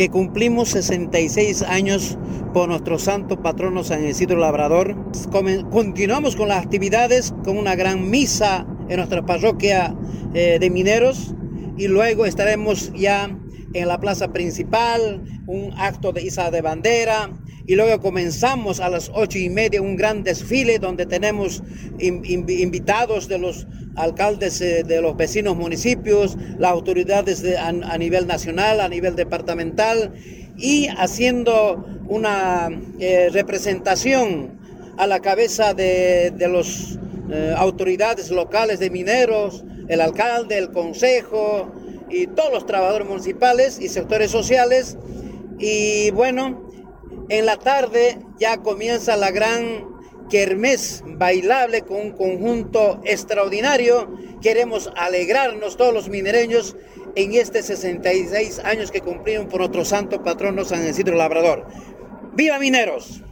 que cumplimos 66 años por nuestro santo patrono San Isidro Labrador. Continuamos con las actividades con una gran misa en nuestra parroquia eh, de mineros y luego estaremos ya en la plaza principal, un acto de isa de bandera, y luego comenzamos a las ocho y media un gran desfile donde tenemos invitados de los alcaldes eh, de los vecinos municipios, las autoridades a, nivel nacional, a nivel departamental y haciendo una eh, representación a la cabeza de, las eh, autoridades locales de mineros, el alcalde, el consejo y todos los trabajadores municipales y sectores sociales. Y bueno, en la tarde ya comienza la gran kermés bailable con un conjunto extraordinario. Queremos alegrarnos todos los minereños en este 66 años que cumplimos por nuestro santo patrono San Isidro Labrador. ¡Viva mineros!